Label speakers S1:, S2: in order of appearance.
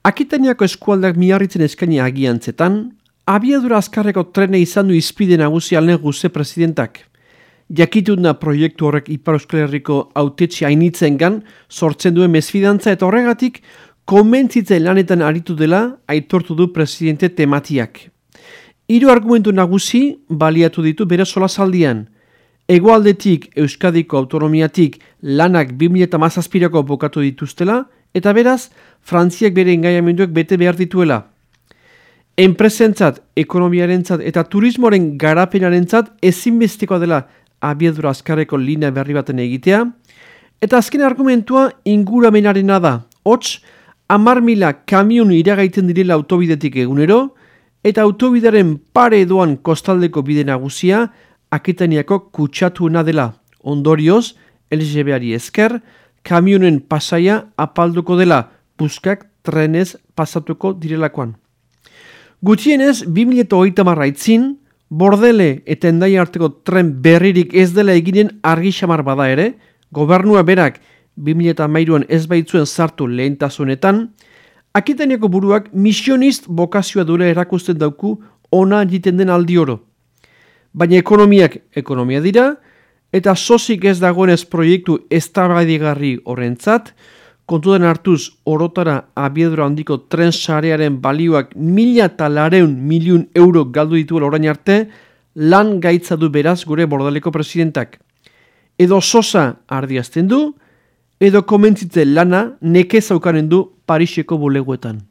S1: Akitaniako eskualdak miarritzen eskaini agiantzetan, abiadura azkarreko trene izan du izpide nagusi alne guze presidentak. Jakituna proiektu horrek Ipar Euskal Herriko autetxe hainitzen gan, sortzen duen mesfidantza eta horregatik, konbentzitzen lanetan aritu dela aitortu du presidente tematiak. Hiru argumentu nagusi baliatu ditu bere sola zaldian. Egoaldetik Euskadiko autonomiatik lanak 2000 mazazpirako bokatu dituztela, eta beraz, Frantziak bere engaiamenduak bete behar dituela. Enpresentzat, ekonomiarentzat eta turismoaren garapenarentzat ezinbestikoa dela abiedura azkarreko linea berri baten egitea, eta azken argumentua inguramenarena da. Hots, amar mila kamion iragaiten direla autobidetik egunero, eta autobidaren pare edoan kostaldeko bide nagusia, akitaniako kutsatuena dela. Ondorioz, LGBari esker, kamionen pasaia apalduko dela, buskak trenez pasatuko direlakoan. Gutienez, 2008 marraitzin, bordele eta endai arteko tren berririk ez dela eginen argi xamar bada ere, gobernua berak 2008an ez baitzuen sartu lehentasunetan, akitaniako buruak misionist bokazioa dure erakusten dauku ona egiten den aldi oro. Baina ekonomiak ekonomia dira, eta sozik ez dagoenez proiektu eztabaidigarri horrentzat, kontudan hartuz orotara abiedura handiko tren sarearen balioak mila eta lareun miliun euro galdu dituela orain arte, lan gaitza du beraz gure bordaleko presidentak. Edo sosa ardiazten du, edo komentzitze lana neke zaukanen du Pariseko buleguetan.